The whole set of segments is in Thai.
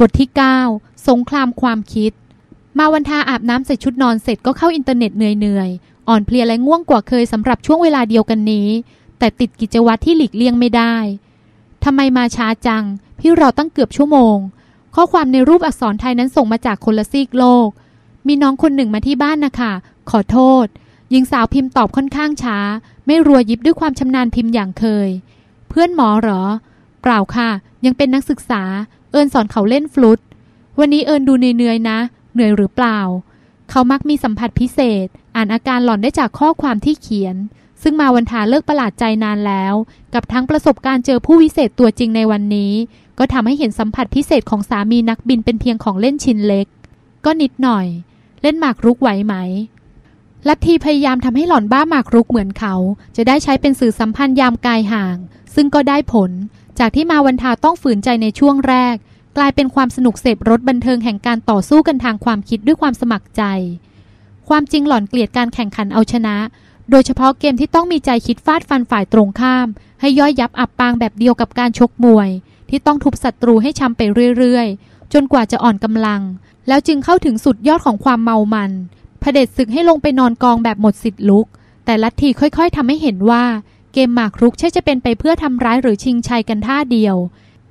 บทที่ 9 สงครามความคิด มาวันทาอาบน้ำใส่ชุดนอนเสร็จก็เข้าอินเทอร์เน็ตเหนื่อยๆ อ่อนเพลียและง่วงกว่าเคยสำหรับช่วงเวลาเดียวกันนี้ แต่ติดกิจวัตรที่หลีกเลี่ยงไม่ได้ทำไมมาช้าจัง พี่รอตั้งเกือบชั่วโมง ข้อความในรูปอักษรไทยนั้นส่งมาจากคนละซีกโลก มีน้องคนหนึ่งมาที่บ้านนะคะ ขอโทษ หญิงสาวพิมพ์ตอบค่อนข้างช้า ไม่รัวยิบด้วยความชำนาญพิมพ์อย่างเคย เพื่อนหมอเหรอ เปล่าค่ะ ยังเป็นนักศึกษา เอิญสอนเขาเล่นฟลุต วันนี้เอิญดูเหนื่อยๆนะ เหนื่อยหรือเปล่า เขามักมีสัมผัสพิเศษ อ่านอาการหล่อนได้จากข้อความที่เขียน ซึ่งมาวันทาเลิกประหลาดใจนานแล้ว กับทั้งประสบการณ์เจอผู้วิเศษตัวจริงในวันนี้ ก็ทำให้เห็นสัมผัสพิเศษของสามีนักบินเป็นเพียงของเล่นชิ้นเล็ก ก็นิดหน่อย เล่นหมากรุกไหวไหมลัทธิพยายามทำให้หล่อนบ้าหมากรุกเหมือนเขา จะได้ใช้เป็นสื่อสัมพันธ์ยามกายห่าง ซึ่งก็ได้ผล จากที่มาวันทาต้องฝืนใจในช่วงแรก กลายเป็นความสนุกเสพรถบันเทิงแห่งการต่อสู้กันทางความคิดด้วยความสมัครใจ ความจริงหล่อนเกลียดการแข่งขันเอาชนะ โดยเฉพาะเกมที่ต้องมีใจคิดฟาดฟันฝ่ายตรงข้าม ให้ย่อยยับอับปางแบบเดียวกับการชกมวย ที่ต้องทุบศัตรูให้ช้ำไปเรื่อยๆ จนกว่าจะอ่อนกำลัง แล้วจึงเข้าถึงสุดยอดของความเมามันเผด็จศึกให้ลงไปนอนกองแบบหมดสิทธิ์ลุก แต่ลัทธิค่อยๆทำให้เห็นว่า เกมหมากรุกใช่จะเป็นไปเพื่อทำร้ายหรือชิงชัยกันท่าเดียว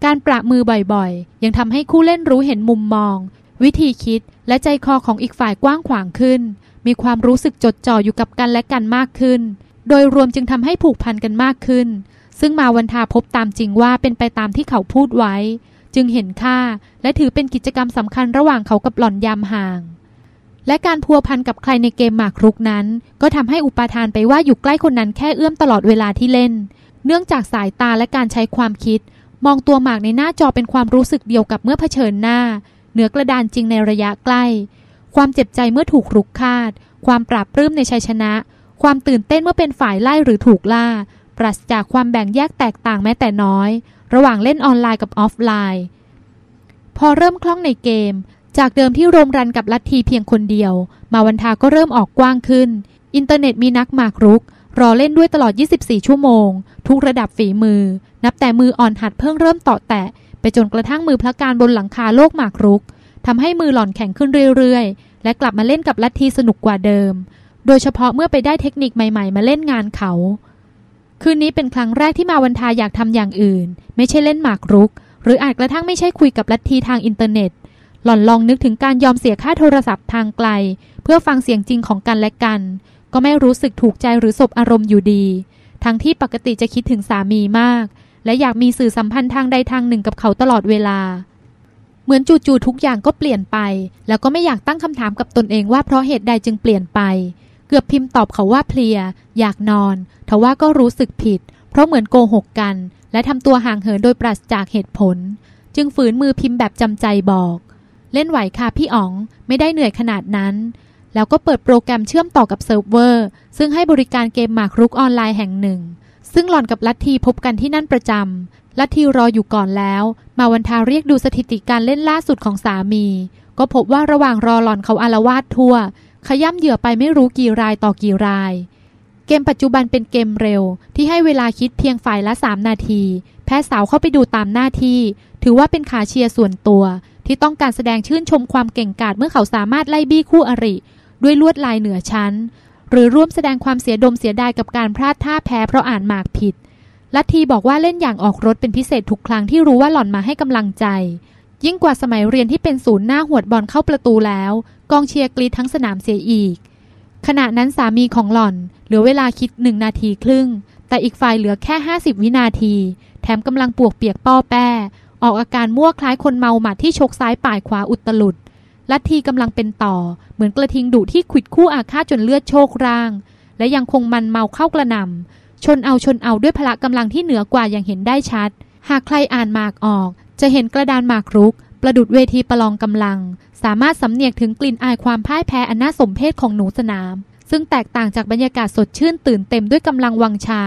การประมือบ่อยๆ ยังทำให้คู่เล่นรู้เห็นมุมมอง วิธีคิดและใจคอของอีกฝ่ายกว้างขวางขึ้น มีความรู้สึกจดจ่ออยู่กับกันและกันมากขึ้น โดยรวมจึงทำให้ผูกพันกันมากขึ้น ซึ่งมาวันทาพบตามจริงว่าเป็นไปตามที่เขาพูดไว้ จึงเห็นค่า และถือเป็นกิจกรรมสำคัญระหว่างเขากับหล่อนยามห่าง และการพัวพันกับใครในเกมหมากรุกนั้น ก็ทำให้อุปาทานไปว่าอยู่ใกล้คนนั้นแค่เอื้อมตลอดเวลาที่เล่น เนื่องจากสายตาและการใช้ความคิด มองตัวหมากในหน้าจอเป็นความรู้สึกเดียวกับเมื่อเผชิญหน้า เหนือกระดานจริงในระยะใกล้ ความเจ็บใจเมื่อถูกรุกคาด ความปราบปลื้มในชัยชนะ ความตื่นเต้นเมื่อเป็นฝ่ายไล่หรือถูกล่า ปราศจากความแบ่งแยกแตกต่างแม้แต่น้อย ระหว่างเล่นออนไลน์กับออฟไลน์ พอเริ่มคล่องในเกม จากเดิมที่รมรันกับลัทธิเพียงคนเดียว มาวันทาก็เริ่มออกกว้างขึ้น อินเทอร์เน็ตมีนักหมากรุก รอเล่นด้วยตลอด 24 ชั่วโมง ทุกระดับฝีมือ นับแต่มืออ่อนหัดเพิ่งเริ่มเตาะแตะ ไปจนกระทั่งมือพระกาฬบนหลังคาโลกหมากรุกทำให้มือหล่อนแข็งขึ้นเรื่อยๆ และกลับมาเล่นกับลัทธิสนุกกว่าเดิม โดยเฉพาะเมื่อไปได้เทคนิคใหม่ๆ มาเล่นงานเขา คืนนี้เป็นครั้งแรกที่มาวันทาอยากทำอย่างอื่น ไม่ใช่เล่นหมากรุก หรืออาจกระทั่งไม่ใช่คุยกับลัทธิทางอินเทอร์เน็ต หล่อนลองนึกถึงการยอมเสียค่าโทรศัพท์ทางไกล เพื่อฟังเสียงจริงของกันและกัน ก็ไม่รู้สึกถูกใจหรือสบอารมณ์อยู่ดี ทั้งที่ปกติจะคิดถึงสามีมาก และอยากมีสื่อสัมพันธ์ทางใดทางหนึ่งกับเขาตลอดเวลา เหมือนจู่ๆทุกอย่างก็เปลี่ยนไป แล้วก็ไม่อยากตั้งคำถามกับตนเองว่าเพราะเหตุใดจึงเปลี่ยนไป เกือบพิมพ์ตอบเขาว่าเพลีย อยากนอนทว่าก็รู้สึกผิด เพราะเหมือนโกหกกัน และทำตัวห่างเหินโดยปราศจากเหตุผล จึงฝืนมือพิมพ์แบบจำใจบอก เล่นไหวค่ะพี่อ๋อง ไม่ได้เหนื่อยขนาดนั้น แล้วก็เปิดโปรแกรมเชื่อมต่อกับเซิร์ฟเวอร์ ซึ่งให้บริการเกมหมากรุกออนไลน์แห่งหนึ่ง ซึ่งหล่อนกับลัทธีพบกันที่นั่นประจำลัทธีรออยู่ก่อนแล้ว มาวันทาเรียกดูสถิติการเล่นล่าสุดของสามี ก็พบว่าระหว่างรอหล่อนเขาอารวาสทั่ว ขย่ำเหยื่อไปไม่รู้กี่รายต่อกี่ราย เกมปัจจุบันเป็นเกมเร็ว ที่ให้เวลาคิดเพียงฝ่ายละ 3 นาที แพทย์สาวเข้าไปดูตามหน้าที่ ถือว่าเป็นขาเชียร์ส่วนตัว ที่ต้องการแสดงชื่นชมความเก่งกาจเมื่อเขาสามารถไล่บี้คู่อริ ด้วยลวดลายเหนือชั้น หรือร่วมแสดงความเสียดมเสียดายกับการพลาดท่าแพ้เพราะอ่านหมากผิดลัทธีบอกว่าเล่นอย่างออกรถเป็นพิเศษทุกครั้งที่รู้ว่าหล่อนมาให้กำลังใจ ยิ่งกว่าสมัยเรียนที่เป็นศูนย์หน้าหวดบอลเข้าประตูแล้ว กองเชียร์กรีดทั้งสนามเสียอีก ขณะนั้นสามีของหล่อนเหลือเวลาคิดหนึ่งนาทีครึ่ง แต่อีกฝ่ายเหลือแค่ 50 วินาที แถมกำลังปวกเปียกป้อแป้ ออกอาการมั่วคล้ายคนเมาหมัดที่ชกซ้ายป่ายขวาอุตลุดลัทธีกำลังเป็นต่อ เหมือนกระทิงดุที่ขิดคู่อาฆาตจนเลือดโชกร่าง และยังคงมันเมาเข้ากระนำชนเอาชนเอาด้วยพละกำลังที่เหนือกว่าอย่างเห็นได้ชัด หากใครอ่านหมากออก จะเห็นกระดานหมากรุก ประดุดเวทีประลองกำลัง สามารถสำเนียกถึงกลิ่นอายความพ่ายแพ้อันน่าสมเพชของหนูสนาม ซึ่งแตกต่างจากบรรยากาศสดชื่นตื่นเต็มด้วยกำลังวังชา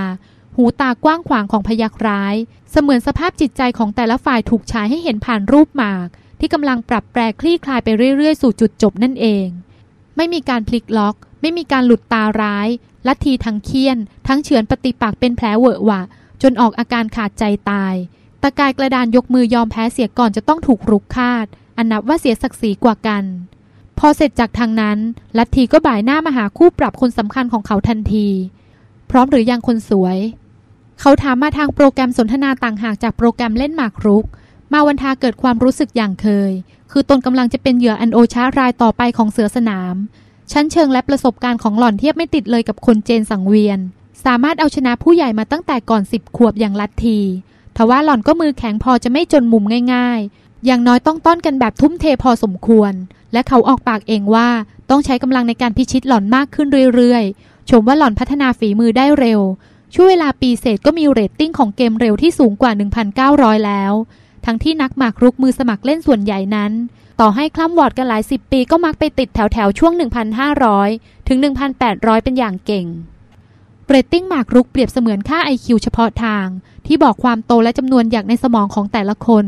หูตากว้างขวางของพยักร้าย เสมือนสภาพจิตใจของแต่ละฝ่ายถูกฉายให้เห็นผ่านรูปหมาก ที่กำลังปรับแปรคลี่คลายไปเรื่อย ๆ สู่จุดจบนั่นเอง ไม่มีการพลิกล็อก ไม่มีการหลุดตาร้าย ลัทธีทั้งเคียน ทั้งเฉือนปฏิปักษ์เป็นแผลเวอะหวะ จนออกอาการขาดใจตาย ตะกายกระดานยกมือยอมแพ้เสียก่อนจะต้องถูกรุกคาด อันนับว่าเสียศักดิ์ศรีกว่ากันพอเสร็จจากทางนั้น ลัทธีก็บ่ายหน้ามาหาคู่ปรับคนสำคัญของเขาทันที พร้อมหรือยังคนสวย เขาถามมาทางโปรแกรมสนทนาต่างหากจากโปรแกรมเล่นหมากรุก มาวันทาเกิดความรู้สึกอย่างเคย คือตนกำลังจะเป็นเหยื่ออันโอชารายต่อไปของเสือสนาม ชั้นเชิงและประสบการณ์ของหล่อนเทียบไม่ติดเลยกับคนเจนสังเวียน สามารถเอาชนะผู้ใหญ่มาตั้งแต่ก่อนสิบขวบอย่างลัดทีทว่าหล่อนก็มือแข็งพอจะไม่จนมุมง่าย ๆ อย่างน้อยต้องต้อนกันแบบทุ่มเทพอสมควร และเขาออกปากเองว่าต้องใช้กำลังในการพิชิตหล่อนมากขึ้นเรื่อยๆ ชมว่าหล่อนพัฒนาฝีมือได้เร็ว ช่วงเวลาปีเศษก็มีเรตติ้งของเกมเร็วที่สูงกว่า 1,900 แล้ว ทั้งที่นักหมากรุกมือสมัครเล่นส่วนใหญ่นั้น ต่อให้คร่ำหวอดกันหลายสิบปีก็มักไปติดแถวๆช่วง 1,500 ถึง 1,800 เป็นอย่างเก่ง เรตติ้งหมากรุกเปรียบเสมือนค่า IQ เฉพาะทาง ที่บอกความโตและจำนวนหยักในสมองของแต่ละคน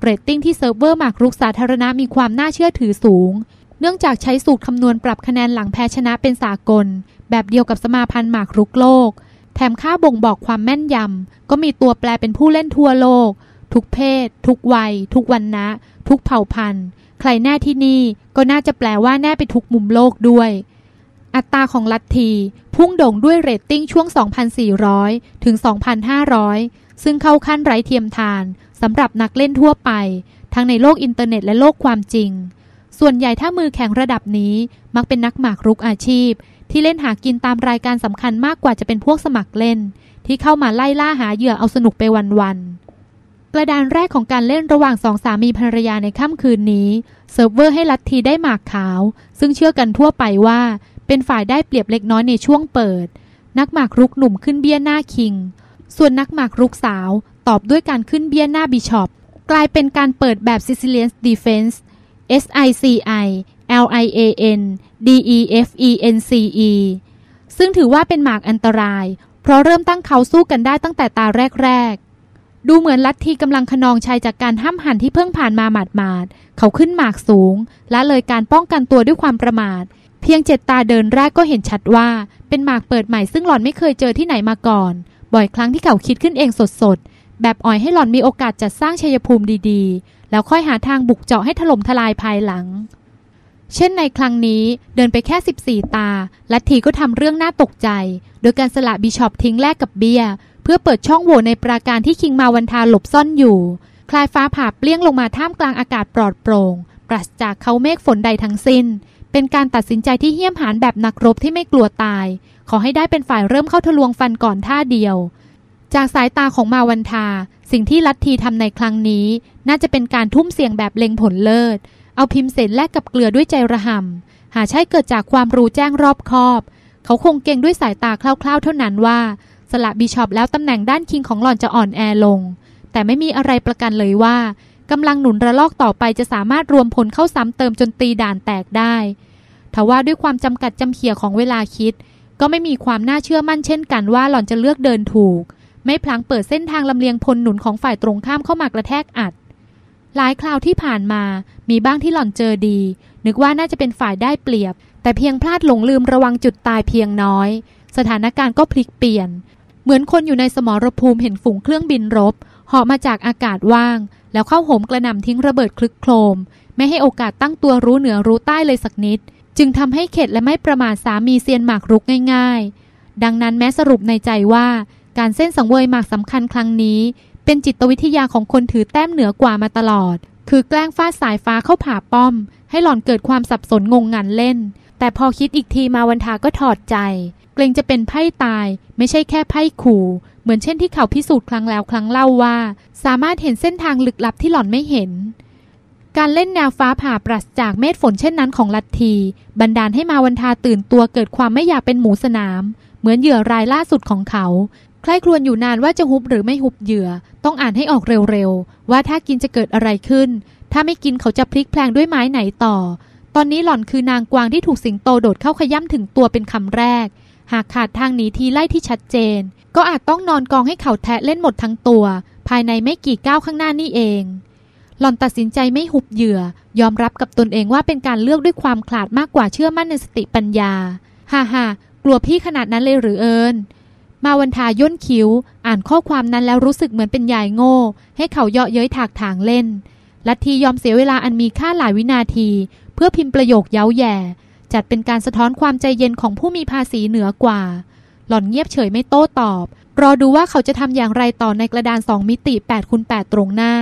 เรตติ้งที่เซิร์ฟเวอร์หมากรุกสาธารณะมีความน่าเชื่อถือสูง เนื่องจากใช้สูตรคำนวณปรับคะแนนหลังแพ้ชนะเป็นสากล แบบเดียวกับสมาพันธ์หมากรุกโลก แถมค่าบ่งบอกความแม่นยำ ก็มีตัวแปรเป็นผู้เล่นทั่วโลก ทุกเพศ ทุกวัย ทุกวรรณะ ทุกเผ่าพันธุ์ ใครแน่ที่นี่ก็น่าจะแปลว่าแน่ไปทุกมุมโลกด้วย อัตราของลัทธีพุ่งโด่งด้วยเรตติ้งช่วง 2,400 ถึง 2,500 ซึ่งเข้าขั้นไร้เทียมทานสำหรับนักเล่นทั่วไป ทั้งในโลกอินเทอร์เน็ตและโลกความจริง ส่วนใหญ่ถ้ามือแข็งระดับนี้มักเป็นนักหมากรุกอาชีพ ที่เล่นหากินตามรายการสำคัญมากกว่าจะเป็นพวกสมัครเล่น ที่เข้ามาไล่ล่าหาเหยื่อเอาสนุกไปวันๆกระดานแรกของการเล่นระหว่างสองสามีภรรยาในค่ำคืนนี้ เซิร์ฟเวอร์ให้ลัทธีได้หมากขาว ซึ่งเชื่อกันทั่วไปว่า เป็นฝ่ายได้เปรียบเล็กน้อยในช่วงเปิด นักหมากรุกหนุ่มขึ้นเบี้ยหน้าคิง ส่วนนักหมากรุกสาวตอบด้วยการขึ้นเบี้ยหน้าบิชอปกลายเป็นการเปิดแบบ Sicilian Defense S I C I L I A N D E F E N C E ซึ่งถือว่าเป็นหมากอันตราย เพราะเริ่มตั้งเขาสู้กันได้ตั้งแต่ตาแรก ๆ ดูเหมือนลัทธีกำลังขนองชัยจากการห้ามหันที่เพิ่งผ่านมาหมาดๆ เขาขึ้นหมากสูง และเลยการป้องกันตัวด้วยความประมาท เพียงเจ็ดตาเดินแรกก็เห็นชัดว่า เป็นหมากเปิดใหม่ซึ่งหล่อนไม่เคยเจอที่ไหนมาก่อน บ่อยครั้งที่เขาคิดขึ้นเองสดๆ แบบอ่อยให้หล่อนมีโอกาสจัดสร้างชัยภูมิดีๆ แล้วค่อยหาทางบุกเจาะให้ถล่มทลายภายหลัง เช่นในครั้งนี้เดินไปแค่ 14 ตา ลัทธีก็ทำเรื่องน่าตกใจ โดยการสละบิชอปทิ้งแลกกับเบียเพื่อเปิดช่องโหว่ในปราการที่คิงมาวันทาหลบซ่อนอยู่ คลายฟ้าผ่าเปลี่ยงลงมาท่ามกลางอากาศปลอดโปร่ง ปราศจากเขาเมฆฝนใดทั้งสิ้น เป็นการตัดสินใจที่เหี้ยมหานแบบนักรบที่ไม่กลัวตาย ขอให้ได้เป็นฝ่ายเริ่มเข้าทะลวงฟันก่อนท่าเดียว จากสายตาของมาวันทา สิ่งที่ลัทธีทำในครั้งนี้ น่าจะเป็นการทุ่มเสี่ยงแบบเล็งผลเลิศ เอาพิมพ์เสร็จแลกกับเกลือด้วยใจระห่ำหาใช่เกิดจากความรู้แจ้งรอบคอบ เขาคงเก่งด้วยสายตาคร่าวๆ เท่านั้นว่า สละบิชอปแล้วตำแหน่งด้านคิงของหล่อนจะอ่อนแอลง แต่ไม่มีอะไรประกันเลยว่ากำลังหนุนระลอกต่อไปจะสามารถรวมผลเข้าซ้ำเติมจนตีด่านแตกได้ทว่าด้วยความจำกัดจำเขี่ยของเวลาคิด ก็ไม่มีความน่าเชื่อมั่นเช่นกันว่าหล่อนจะเลือกเดินถูก ไม่พลังเปิดเส้นทางลำเลียงพลหนุนของฝ่ายตรงข้ามเข้ามากระแทกอัด หลายคราวที่ผ่านมามีบ้างที่หล่อนเจอดี นึกว่าน่าจะเป็นฝ่ายได้เปรียบ แต่เพียงพลาดหลงลืมระวังจุดตายเพียงน้อย สถานการณ์ก็พลิกเปลี่ยน เหมือนคนอยู่ในสมรภูมิเห็นฝูงเครื่องบินรบเหาะมาจากอากาศว่าง แล้วเข้าโหมกระหน่ำทิ้งระเบิดคลึกโครม ไม่ให้โอกาสตั้งตัวรู้เหนือรู้ใต้เลยสักนิด จึงทำให้เข็ดและไม่ประมาทสามีเซียนหมากรุกง่าย ๆ ดังนั้นแม้สรุปในใจว่า การเส้นสังเวยหมากสำคัญครั้งนี้ เป็นจิตวิทยาของคนถือแต้มเหนือกว่ามาตลอด คือแกล้งฟาดสายฟ้าเข้าผ่าป้อม ให้หล่อนเกิดความสับสนงงงันเล่น แต่พอคิดอีกทีมาวันทาก็ถอดใจ เกรงจะเป็นไพ่ตาย ไม่ใช่แค่ไพ่ขู่เหมือนเช่นที่เขาพิสูจน์ครั้งแล้วครั้งเล่าว่า สามารถเห็นเส้นทางลึกลับที่หล่อนไม่เห็น การเล่นแนวฟ้าผ่าปราศจากเม็ดฝนเช่นนั้นของลัทธีบันดาลให้มาวันทาตื่นตัวเกิดความไม่อยากเป็นหมูสนาม เหมือนเหยื่อรายล่าสุดของเขา ใคร่ครวญอยู่นานว่าจะฮุบหรือไม่ฮุบเหยื่อ ต้องอ่านให้ออกเร็วๆ ว่าถ้ากินจะเกิดอะไรขึ้น ถ้าไม่กินเขาจะพลิกแพลงด้วยไม้ไหนต่อ ตอนนี้หล่อนคือนางกวางที่ถูกสิงโตโดดเข้าขย่ำถึงตัวเป็นคำแรก หากขาดทางหนีทีไล่ที่ชัดเจน ก็อาจต้องนอนกองให้เขาแทะเล่นหมดทั้งตัว ภายในไม่กี่ก้าวข้างหน้านี่เอง หล่อนตัดสินใจไม่หุบเหยื่อ ยอมรับกับตนเองว่าเป็นการเลือกด้วยความขลาดมากกว่าเชื่อมั่นในสติปัญญา ฮ่าฮ่ากลัวพี่ขนาดนั้นเลยหรือเอิญ มาวันทาย่นคิ้ว อ่านข้อความนั้นแล้วรู้สึกเหมือนเป็นยายโง่ ให้เขาเยาะเย้ยถากถางเล่น ลัทธิยอมเสียเวลาอันมีค่าหลายวินาที เพื่อพิมพ์ประโยคเย้าแย่ จัดเป็นการสะท้อนความใจเย็นของผู้มีภาษีเหนือกว่า หล่อนเงียบเฉยไม่โต้ตอบ รอดูว่าเขาจะทำอย่างไรต่อในกระดานสองมิติ8คูณ8ตรงหน้า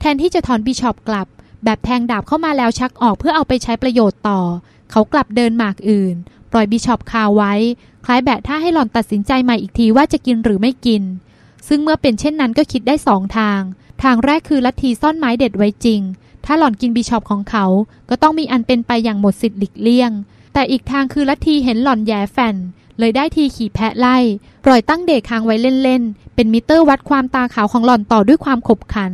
แทนที่จะถอนบิชอปกลับ แบบแทงดาบเข้ามาแล้วชักออกเพื่อเอาไปใช้ประโยชน์ต่อ เขากลับเดินหมากอื่น ปล่อยบิชอปคาไว้ คล้ายแบะท่าให้หล่อนตัดสินใจใหม่อีกทีว่าจะกินหรือไม่กิน ซึ่งเมื่อเป็นเช่นนั้นก็คิดได้สองทาง ทางแรกคือลัทธิซ่อนไม้เด็ดไว้จริง ถ้าหล่อนกินบิชอปของเขา ก็ต้องมีอันเป็นไปอย่างหมดสิทธิ์หลีกเลี่ยง แต่อีกทางคือลัทธิเห็นหล่อนแย่แฟนเลยได้ทีขี่แพะไล่ ปล่อยตั้งเด็กค้างไว้เล่นๆ เป็นมิเตอร์วัดความตาขาวของหล่อนต่อด้วยความขบขัน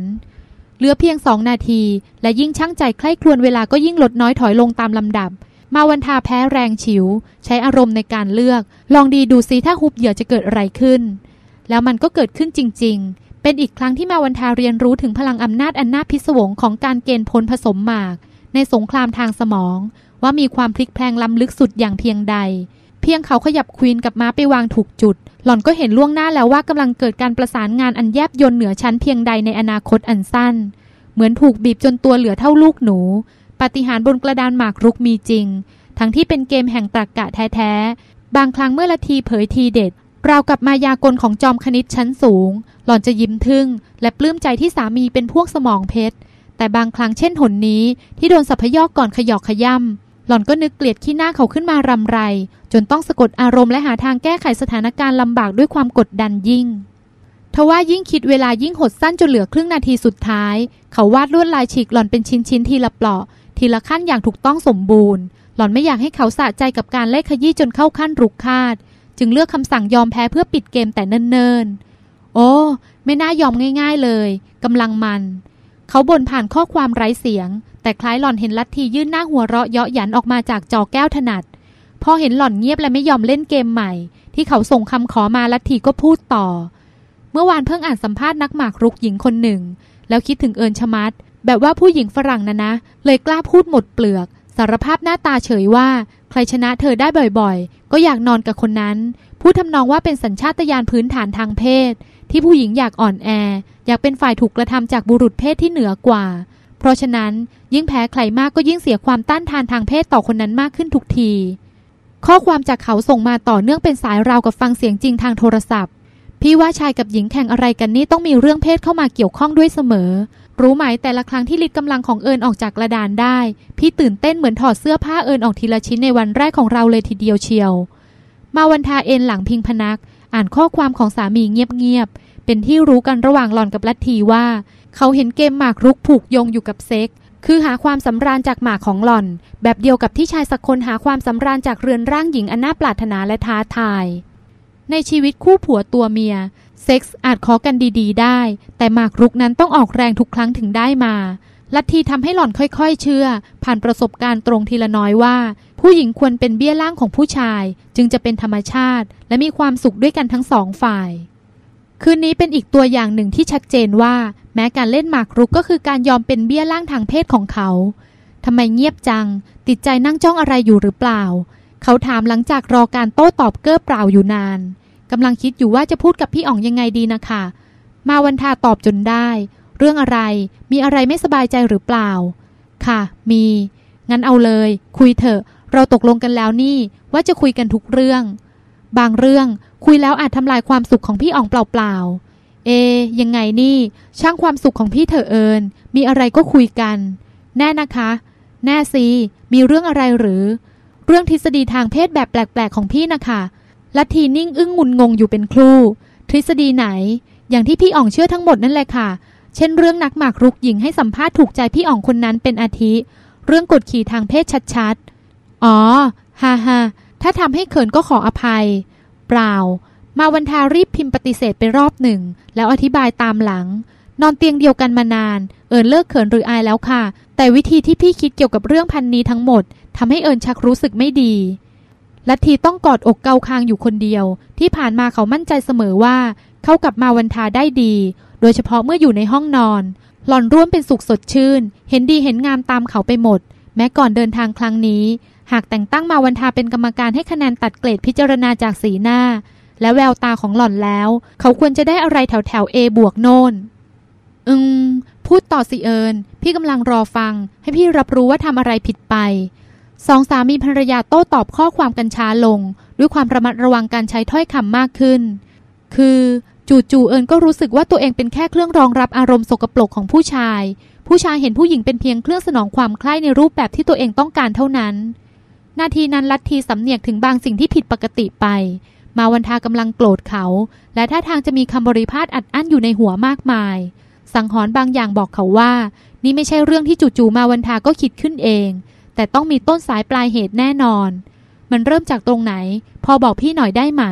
เหลือเพียงสองนาที และยิ่งช่างใจใคร่ครวญเวลาก็ยิ่งลดน้อยถอยลงตามลำดับ มาวันทาแพ้แรงฉิว ใช้อารมณ์ในการเลือก ลองดีดูซิถ้าฮุบเหยื่อจะเกิดอะไรขึ้น แล้วมันก็เกิดขึ้นจริง ๆ เป็นอีกครั้งที่มาวันทาเรียนรู้ถึงพลังอำนาจอันน่าพิศวงของการเกณฑ์พลผสมหมาก ในสงครามทางสมอง ว่ามีความพลิกแพลงล้ำลึกสุดอย่างเพียงใด เพียงเขาขยับควีนกับม้าไปวางถูกจุด หล่อนก็เห็นล่วงหน้าแล้วว่ากำลังเกิดการประสานงานอันแยบยนเหนือชั้นเพียงใดในอนาคตอันสั้น เหมือนถูกบีบจนตัวเหลือเท่าลูกหนู ปฏิหารบนกระดานหมากรุกมีจริง ทั้งที่เป็นเกมแห่งตรรกกะแท้ๆ บางครั้งเมื่อละทีเผยทีเด็ดราวกับมายากลของจอมคณิตชั้นสูง หล่อนจะยิ้มทึ่ง และปลื้มใจที่สามีเป็นพวกสมองเพชร แต่บางครั้งเช่นหนนี้ที่โดนสัพยอกก่อนขยอกขย่ำหล่อนก็นึกเกลียดขี้หน้าเขาขึ้นมารำไร จนต้องสะกดอารมณ์และหาทางแก้ไขสถานการณ์ลำบากด้วยความกดดันยิ่งทว่ายิ่งคิดเวลายิ่งหดสั้นจนเหลือครึ่งนาทีสุดท้าย เขาวาดลวดลายฉีกหล่อนเป็นชิ้นๆทีละเปลาะ ทีละขั้นอย่างถูกต้องสมบูรณ์ หล่อนไม่อยากให้เขาสะใจกับการเล่ขยี้จนเข้าขั้นรุกคาด จึงเลือกคำสั่งยอมแพ้เพื่อปิดเกมแต่เนิ่นๆ โอ้ ไม่น่ายอมง่าย ๆเลยกำลังมัน เขาบ่นผ่านข้อความไร้เสียง แต่คล้ายหล่อนเห็นลัทธิยื่นหน้าหัวเราะเยาะหยันออกมาจากจอแก้วถนัด พอเห็นหล่อนเงียบและไม่ยอมเล่นเกมใหม่ ที่เขาส่งคำขอมาลัทธิก็พูดต่อ เมื่อวานเพิ่งอ่านสัมภาษณ์นักหมากรุกหญิงคนหนึ่ง แล้วคิดถึงเอิญชมัด แบบว่าผู้หญิงฝรั่งนะนะ เลยกล้าพูดหมดเปลือก สารภาพหน้าตาเฉยว่า ใครชนะเธอได้บ่อยๆ ก็อยากนอนกับคนนั้น พูดทำนองว่าเป็นสัญชาตญาณพื้นฐานทางเพศ ที่ผู้หญิงอยากอ่อนแอ อยากเป็นฝ่ายถูกกระทำจากบุรุษเพศที่เหนือกว่า เพราะฉะนั้นยิ่งแพ้ใครมากก็ยิ่งเสียความต้านทานทางเพศต่อคนนั้นมากขึ้นทุกที ข้อความจากเขาส่งมาต่อเนื่องเป็นสายราวกับฟังเสียงจริงทางโทรศัพท์พี่ว่าชายกับหญิงแข่งอะไรกันนี่ต้องมีเรื่องเพศเข้ามาเกี่ยวข้องด้วยเสมอ รู้ไหมแต่ละครั้งที่ลิดกำลังของเอิญออกจากกระดานได้ พี่ตื่นเต้นเหมือนถอดเสื้อผ้าเอิญออกทีละชิ้นในวันแรกของเราเลยทีเดียวเชียว มาวันทาเอ็นหลังพิงพนัก อ่านข้อความของสามีเงียบๆเป็นที่รู้กันระหว่างหลอนกับลัทธีว่า เขาเห็นเกมหมากรุกผูกโยงอยู่กับเซ็กคือหาความสำราญจากหมากของหล่อน แบบเดียวกับที่ชายสักคนหาความสำราญจากเรือนร่างหญิงอันน่าปรารถนาและท้าทาย ในชีวิตคู่ผัวตัวเมีย เซ็กส์อาจขอกันดีๆ ได้ แต่หมากรุกนั้นต้องออกแรงทุกครั้งถึงได้มา ลัทธิทำให้หล่อนค่อยๆ เชื่อ ผ่านประสบการณ์ตรงทีละน้อยว่า ผู้หญิงควรเป็นเบี้ยล่างของผู้ชาย จึงจะเป็นธรรมชาติ และมีความสุขด้วยกันทั้งสองฝ่าย คืนนี้เป็นอีกตัวอย่างหนึ่งที่ชัดเจนว่า แม้การเล่นหมากรุกก็คือการยอมเป็นเบี้ยล่างทางเพศของเขาทำไมเงียบจัง ติดใจนั่งจ้องอะไรอยู่หรือเปล่า เขาถามหลังจากรอการโต้ตอบเก้อเปล่าอยู่นาน กำลังคิดอยู่ว่าจะพูดกับพี่อ๋องยังไงดีนะคะ มาวันทาตอบจนได้ เรื่องอะไร มีอะไรไม่สบายใจหรือเปล่า ค่ะ มี งั้นเอาเลย คุยเถอะ เราตกลงกันแล้วนี่ ว่าจะคุยกันทุกเรื่อง บางเรื่องคุยแล้วอาจทำลายความสุขของพี่อ๋องเปล่าๆ เอ ยังไงนี่ ช่างความสุขของพี่เถอะเอิญ มีอะไรก็คุยกัน แน่นะคะ แน่สิ มีเรื่องอะไรหรือ เรื่องทฤษฎีทางเพศแบบแปลกๆของพี่นะคะ ลัทธีนิ่งอึ้งงุนงงอยู่เป็นครู่ ทฤษฎีไหน อย่างที่พี่อ่องเชื่อทั้งหมดนั่นแหละค่ะ เช่นเรื่องนักหมากรุกหญิงให้สัมภาษณ์ถูกใจพี่อ่องคนนั้นเป็นอาทิ เรื่องกดขี่ทางเพศชัดๆ อ๋อ ฮ่าฮ่าถ้าทำให้เขินก็ขออภัย เปล่า มาวันทารีบพิมพ์ปฏิเสธไปรอบหนึ่ง แล้วอธิบายตามหลัง นอนเตียงเดียวกันมานาน เอิญเลิกเขินหรืออายแล้วค่ะ แต่วิธีที่พี่คิดเกี่ยวกับเรื่องพันนี้ทั้งหมดทำให้เอิญชักรู้สึกไม่ดี ลัทธีต้องกอดอกเกาคางอยู่คนเดียว ที่ผ่านมาเขามั่นใจเสมอว่า เขากับมาวันทาได้ดี โดยเฉพาะเมื่ออยู่ในห้องนอน หล่อนร่วมเป็นสุขสดชื่น เห็นดีเห็นงามตามเขาไปหมด แม้ก่อนเดินทางครั้งนี้ หากแต่งตั้งมาวันทาเป็นกรรมการให้คะแนนตัดเกรดพิจารณาจากสีหน้า และแววตาของหล่อนแล้ว เขาควรจะได้อะไรแถวแถวเอบวกโน่นอืมพูดต่อสิเอิญพี่กำลังรอฟัง ให้พี่รับรู้ว่าทำอะไรผิดไป สองสามีภรรยาโต้ตอบข้อความกันช้าลง ด้วยความระมัดระวังการใช้ถ้อยคำมากขึ้น คือจู่ๆเอิญก็รู้สึกว่าตัวเองเป็นแค่เครื่องรองรับอารมณ์สกปรกของผู้ชาย ผู้ชายเห็นผู้หญิงเป็นเพียงเครื่องสนองความใคร่ในรูปแบบที่ตัวเองต้องการเท่านั้น นาทีนั้นลัทธีสำเนียกถึงบางสิ่งที่ผิดปกติไป มาวันทากำลังโกรธเขา และท่าทางจะมีคำบริพาทอัดอั้นอยู่ในหัวมากมาย สังหรณ์บางอย่างบอกเขาว่า นี่ไม่ใช่เรื่องที่จู่ๆมาวันทาก็คิดขึ้นเอง แต่ต้องมีต้นสายปลายเหตุแน่นอน มันเริ่มจากตรงไหน พอบอกพี่หน่อยได้ไหม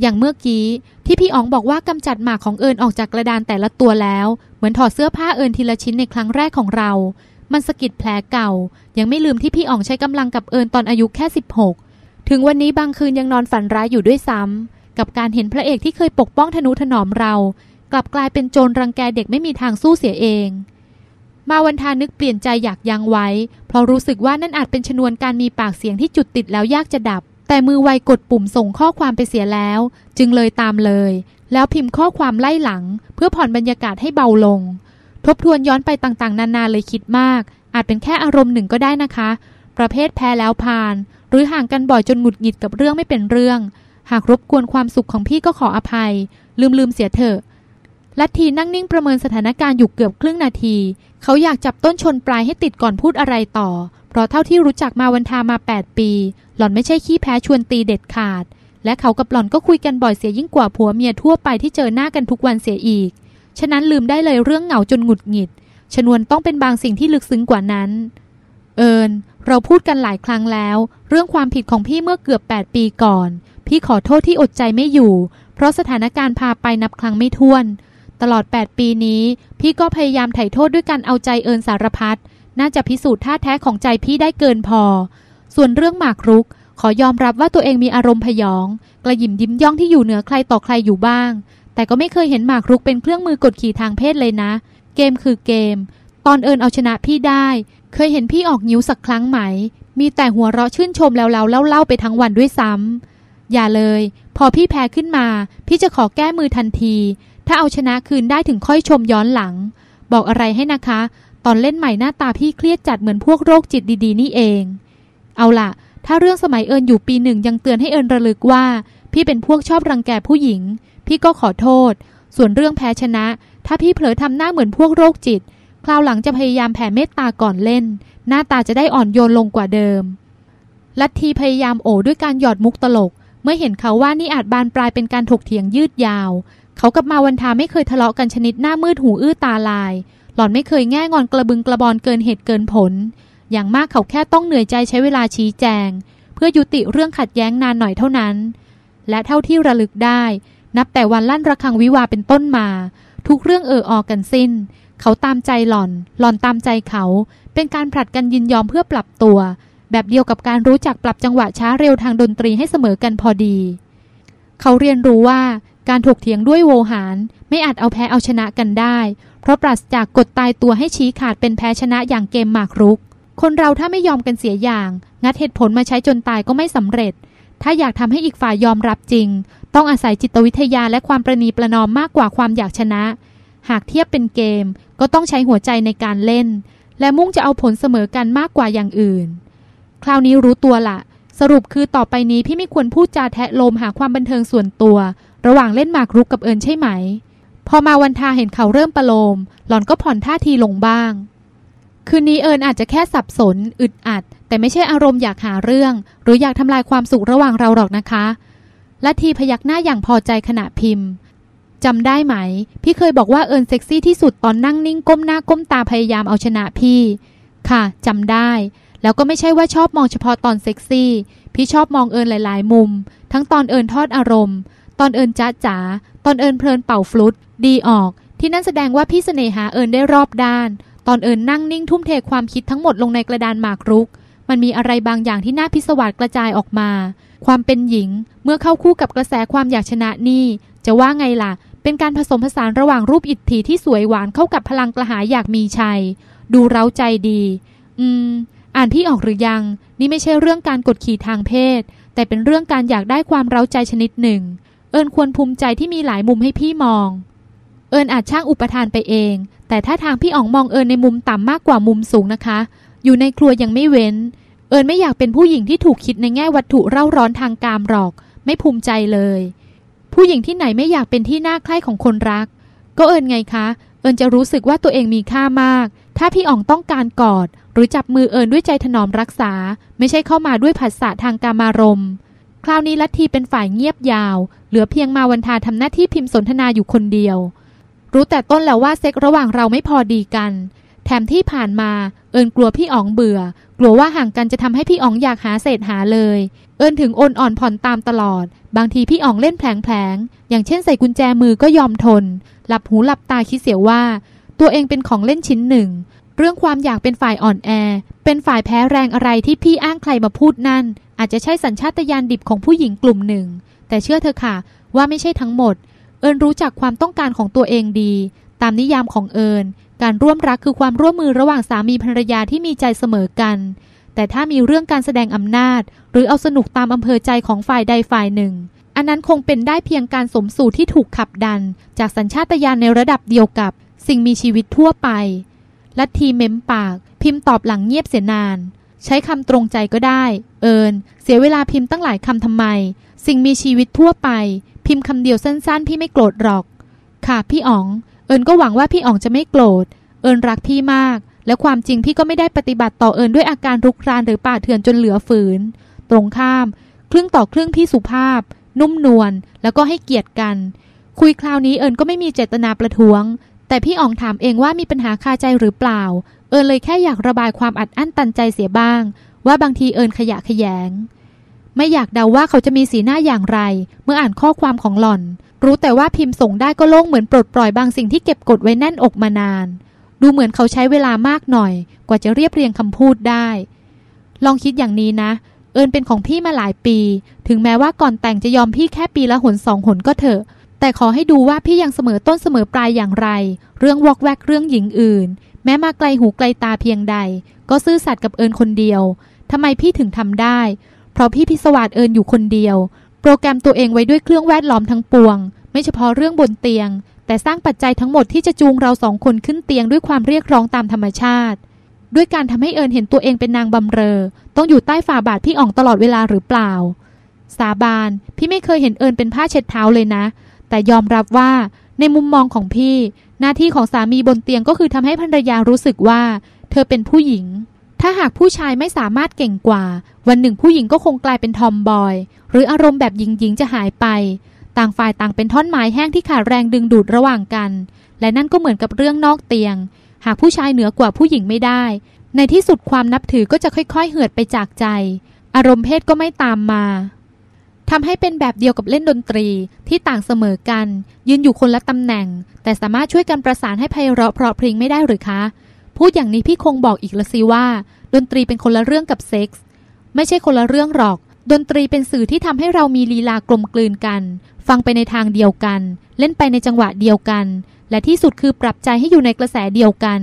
อย่างเมื่อกี้ที่พี่อ๋องบอกว่ากำจัดหมากของเอิญออกจากกระดานแต่ละตัวแล้ว เหมือนถอดเสื้อผ้าเอิญทีละชิ้นในครั้งแรกของเรา มันสะกิดแผลเก่า ยังไม่ลืมที่พี่อ๋องใช้กำลังกับเอิญตอนอายุแค่ 16 ถึงวันนี้บางคืนยังนอนฝันร้ายอยู่ด้วยซ้ำกับการเห็นพระเอกที่เคยปกป้องธนุถนอมเรา กลับกลายเป็นโจรรังแกเด็กไม่มีทางสู้เสียเอง มาวันทานึกเปลี่ยนใจอยากยังไว้ เพราะรู้สึกว่านั่นอาจเป็นชนวนการมีปากเสียงที่จุดติดแล้วยากจะดับ แต่มือไวกดปุ่มส่งข้อความไปเสียแล้ว จึงเลยตามเลย แล้วพิมพ์ข้อความไล่หลัง เพื่อผ่อนบรรยากาศให้เบาลง ทบทวนย้อนไปต่างๆ นานาเลยคิดมาก อาจเป็นแค่อารมณ์หนึ่งก็ได้นะคะ ประเภทแพ้แล้วพาน หรือห่างกันบ่อยจนหงุดหงิดกับเรื่องไม่เป็นเรื่อง หากรบกวนความสุขของพี่ก็ขออภัย ลืมลืมเสียเถอะ ลัทธีนั่งนิ่งประเมินสถานการณ์อยู่เกือบครึ่งนาที เขาอยากจับต้นชนปลายให้ติดก่อนพูดอะไรต่อ เพราะเท่าที่รู้จักมาวันทามา 8 ปี หล่อนไม่ใช่ขี้แพ้ชวนตีเด็ดขาด และเขากับหล่อนก็คุยกันบ่อยเสียยิ่งกว่าผัวเมียทั่วไปที่เจอหน้ากันทุกวันเสียอีก ฉะนั้นลืมได้เลยเรื่องเหงาจนหงุดหงิด ชนวนต้องเป็นบางสิ่งที่ลึกซึ้งกว่านั้น เอิญเราพูดกันหลายครั้งแล้ว เรื่องความผิดของพี่เมื่อเกือบ 8 ปีก่อน พี่ขอโทษที่อดใจไม่อยู่ เพราะสถานการณ์พาไปนับครั้งไม่ถ้วน ตลอด 8 ปีนี้ พี่ก็พยายามไถ่โทษด้วยการเอาใจเอิญสารพัดน่าจะพิสูจน์ท่าแท้ของใจพี่ได้เกินพอ ส่วนเรื่องหมากรุก ขอยอมรับว่าตัวเองมีอารมณ์พยอง กระหยิมยิ้มย่องที่อยู่เหนือใครต่อใครอยู่บ้าง แต่ก็ไม่เคยเห็นหมากรุกเป็นเครื่องมือกดขี่ทางเพศเลยนะ เกมคือเกม ตอนเอิญเอาชนะพี่ได้ เคยเห็นพี่ออกนิ้วสักครั้งไหม มีแต่หัวเราะชื่นชมแล้วๆเล่าไปทั้งวันด้วยซ้ำอย่าเลย พอพี่แพ้ขึ้นมา พี่จะขอแก้มือทันที ถ้าเอาชนะคืนได้ถึงค่อยชมย้อนหลัง บอกอะไรให้นะคะ ตอนเล่นใหม่หน้าตาพี่เครียดจัดเหมือนพวกโรคจิตดีๆ นี่เอง เอาล่ะ ถ้าเรื่องสมัยเอิญอยู่ปีหนึ่งยังเตือนให้เอิญระลึกว่า พี่เป็นพวกชอบรังแกผู้หญิง พี่ก็ขอโทษ ส่วนเรื่องแพ้ชนะ ถ้าพี่เผลอทำหน้าเหมือนพวกโรคจิต คราวหลังจะพยายามแผ่เมตตาก่อนเล่น หน้าตาจะได้อ่อนโยนลงกว่าเดิมลัทธีพยายามโอบด้วยการหยอดมุกตลก เมื่อเห็นเขาว่านี่อาจบานปลายเป็นการถกเถียงยืดยาว เขากับมาวันทาไม่เคยทะเลาะกันชนิดหน้ามืดหูอื้อตาลาย หล่อนไม่เคยแง่งอนกระบึงกระบอนเกินเหตุเกินผล อย่างมากเขาแค่ต้องเหนื่อยใจใช้เวลาชี้แจง เพื่อยุติเรื่องขัดแย้งนานหน่อยเท่านั้น และเท่าที่ระลึกได้ นับแต่วันลั่นระฆังวิวาเป็นต้นมา ทุกเรื่องเออออกันสิ้น เขาตามใจหล่อน หล่อนตามใจเขา เป็นการผลัดกันยินยอมเพื่อปรับตัว แบบเดียวกับการรู้จักปรับจังหวะช้าเร็วทางดนตรีให้เสมอกันพอดี เขาเรียนรู้ว่า การถกเถียงด้วยโวหาร ไม่อาจเอาแพ้เอาชนะกันได้ เพราะปราศจากกฎตายตัวให้ชี้ขาดเป็นแพ้ชนะอย่างเกมหมากรุก คนเราถ้าไม่ยอมกันเสียอย่าง งัดเหตุผลมาใช้จนตายก็ไม่สำเร็จ ถ้าอยากทำให้อีกฝ่ายยอมรับจริง ต้องอาศัยจิตวิทยาและความประนีประนอมมากกว่าความอยากชนะ หากเทียบเป็นเกมก็ต้องใช้หัวใจในการเล่น และมุ่งจะเอาผลเสมอกันมากกว่าอย่างอื่น คราวนี้รู้ตัวละสรุปคือต่อไปนี้พี่ไม่ควรพูดจาแทะโลมหาความบันเทิงส่วนตัว ระหว่างเล่นหมากรุกกับเอิญใช่ไหม พอมาวันทาเห็นเขาเริ่มประโลม หล่อนก็ผ่อนท่าทีลงบ้าง คืนนี้เอิญอาจจะแค่สับสน อึดอัด แต่ไม่ใช่อารมณ์อยากหาเรื่อง หรืออยากทำลายความสุขระหว่างเราหรอกนะคะลัทธีพยักหน้าอย่างพอใจขณะพิมพ์จำได้ไหม พี่เคยบอกว่าเอิญเซ็กซี่ที่สุดตอนนั่งนิ่งก้มหน้าก้มตาพยายามเอาชนะพี่ ค่ะจำได้ แล้วก็ไม่ใช่ว่าชอบมองเฉพาะตอนเซ็กซี่ พี่ชอบมองเอิญหลาย ๆ มุม ทั้งตอนเอิญทอดอารมณ์ ตอนเอิญจ้าจ๋าตอนเอิญเพลินเป่าฟลุตดีออก ที่นั่นแสดงว่าพี่เสน่หาเอิญได้รอบด้าน ตอนเอิญนั่งนิ่งทุ่มเทความคิดทั้งหมดลงในกระดานหมากรุก มันมีอะไรบางอย่างที่น่าพิศวาสกระจายออกมา ความเป็นหญิง เมื่อเข้าคู่กับกระแสความอยากชนะนี่ จะว่าไงล่ะ เป็นการผสมผสานระหว่างรูปอิทธิที่สวยหวานเข้ากับพลังกระหายอยากมีชัย ดูเร้าใจดี อืม อ่านพี่ออกหรือยัง นี่ไม่ใช่เรื่องการกดขี่ทางเพศ แต่เป็นเรื่องการอยากได้ความเร้าใจชนิดหนึ่ง เอิญควรภูมิใจที่มีหลายมุมให้พี่มอง เอิญอาจช่างอุปทานไปเอง แต่ถ้าทางพี่อ๋องมองเอิญในมุมต่ำมากกว่ามุมสูงนะคะ อยู่ในครัวยังไม่เว้น เอิญไม่อยากเป็นผู้หญิงที่ถูกคิดในแง่วัตถุเร่าร้อนทางกามหรอก ไม่ภูมิใจเลย ผู้หญิงที่ไหนไม่อยากเป็นที่น่าใคร่ของคนรัก ก็เอิญไงคะ เอิญจะรู้สึกว่าตัวเองมีค่ามาก ถ้าพี่อ๋องต้องการกอด หรือจับมือเอิญด้วยใจถนอมรักษา ไม่ใช่เข้ามาด้วยผัสสะทางกามารมณ์ คราวนี้ลัทธิเป็นฝ่ายเงียบยาว เหลือเพียงมาวันทาทำหน้าที่พิมพ์สนทนาอยู่คนเดียว รู้แต่ต้นแล้วว่าเซ็กระหว่างเราไม่พอดีกัน แถมที่ผ่านมาเอิญกลัวพี่อ๋องเบื่อ กลัวว่าห่างกันจะทำให้พี่อ๋องอยากหาเศษหาเลย เอิญถึงโอนอ่อนผ่อนตามตลอด บางทีพี่อ๋องเล่นแผลงๆอย่างเช่นใส่กุญแจมือก็ยอมทน หลับหูหลับตาคิดเสียว่า ตัวเองเป็นของเล่นชิ้นหนึ่ง เรื่องความอยากเป็นฝ่ายอ่อนแอ เป็นฝ่ายแพ้แรงอะไรที่พี่อ้างใครมาพูดนั่น อาจจะใช่สัญชาตญาณดิบของผู้หญิงกลุ่มหนึ่ง แต่เชื่อเธอค่ะ ว่าไม่ใช่ทั้งหมด เอิญรู้จักความต้องการของตัวเองดี ตามนิยามของเอิญการร่วมรักคือความร่วมมือระหว่างสามีภรรยาที่มีใจเสมอกัน แต่ถ้ามีเรื่องการแสดงอำนาจ หรือเอาสนุกตามอำเภอใจของฝ่ายใดฝ่ายหนึ่ง อันนั้นคงเป็นได้เพียงการสมสู่ที่ถูกขับดัน จากสัญชาตญาณในระดับเดียวกับ สิ่งมีชีวิตทั่วไปลัทธิเม้มปาก พิมพ์ตอบหลังเงียบเสียนาน ใช้คำตรงใจก็ได้ เอิญเสียเวลาพิมพ์ตั้งหลายคำทำไม สิ่งมีชีวิตทั่วไป พิมพ์คำเดียวสั้น ๆ พี่ไม่โกรธหรอก ค่ะพี่อ๋อง เอิญก็หวังว่าพี่อ๋องจะไม่โกรธ เอิญรักพี่มาก และความจริงพี่ก็ไม่ได้ปฏิบัติต่อเอิญด้วยอาการรุกรานหรือป่าเถื่อนจนเหลือฝืน ตรงข้าม ครึ่งต่อครึ่งพี่สุภาพ นุ่มนวลแล้วก็ให้เกียรติกัน คุยคราวนี้เอิญก็ไม่มีเจตนาประท้วง แต่พี่อ๋องถามเองว่ามีปัญหาคาใจหรือเปล่า เอิญเลยแค่อยากระบายความอัดอั้นตันใจเสียบ้าง ว่าบางทีเอิญขยะขยง ไม่อยากเดาว่าเขาจะมีสีหน้าอย่างไร เมื่ออ่านข้อความของหล่อน รู้แต่ว่าพิมพ์ส่งได้ก็โล่งเหมือนปลดปล่อยบางสิ่งที่เก็บกดไว้แน่นอกมานาน ดูเหมือนเขาใช้เวลามากหน่อย กว่าจะเรียบเรียงคำพูดได้ ลองคิดอย่างนี้นะ เอิญเป็นของพี่มาหลายปี ถึงแม้ว่าก่อนแต่งจะยอมพี่แค่ปีละหนสองหนก็เถอะแต่ขอให้ดูว่าพี่ยังเสมอต้นเสมอปลายอย่างไร เรื่องวอกแวกเรื่องหญิงอื่น แม้มาไกลหูไกลตาเพียงใด ก็ซื่อสัตย์กับเอิญคนเดียวทำไมพี่ถึงทำได้ เพราะพี่พิศวาสเอิญอยู่คนเดียว โปรแกรมตัวเองไว้ด้วยเครื่องแวดล้อมทั้งปวง ไม่เฉพาะเรื่องบนเตียง แต่สร้างปัจจัยทั้งหมดที่จะจูงเราสองคนขึ้นเตียงด้วยความเรียกร้องตามธรรมชาติ ด้วยการทำให้เอิญเห็นตัวเองเป็นนางบำเรอ ต้องอยู่ใต้ฝ่าบาทพี่อ่องตลอดเวลาหรือเปล่า สาบาน พี่ไม่เคยเห็นเอิญเป็นผ้าเช็ดเท้าเลยนะ แต่ยอมรับว่า ในมุมมองของพี่ หน้าที่ของสามีบนเตียงก็คือทำให้ภรรยารู้สึกว่า เธอเป็นผู้หญิง ถ้าหากผู้ชายไม่สามารถเก่งกว่า วันหนึ่งผู้หญิงก็คงกลายเป็นทอมบอย หรืออารมณ์แบบหญิงๆจะหายไป ต่างฝ่ายต่างเป็นท่อนไม้แห้งที่ขาดแรงดึงดูดระหว่างกัน และนั่นก็เหมือนกับเรื่องนอกเตียง หากผู้ชายเหนือกว่าผู้หญิงไม่ได้ ในที่สุดความนับถือก็จะค่อยๆ เหือดไปจากใจ อารมณ์เพศก็ไม่ตามมา ทำให้เป็นแบบเดียวกับเล่นดนตรีที่ต่างเสมอกัน ยืนอยู่คนละตำแหน่ง แต่สามารถช่วยกันประสานให้ไพเราะเพราะพริ้งไม่ได้หรือคะ พูดอย่างนี้พี่คงบอกอีกละสิว่า ดนตรีเป็นคนละเรื่องกับเซ็กส์ไม่ใช่คนละเรื่องหรอก ดนตรีเป็นสื่อที่ทำให้เรามีลีลากลมกลืนกัน ฟังไปในทางเดียวกัน เล่นไปในจังหวะเดียวกัน และที่สุดคือปรับใจให้อยู่ในกระแสเดียวกัน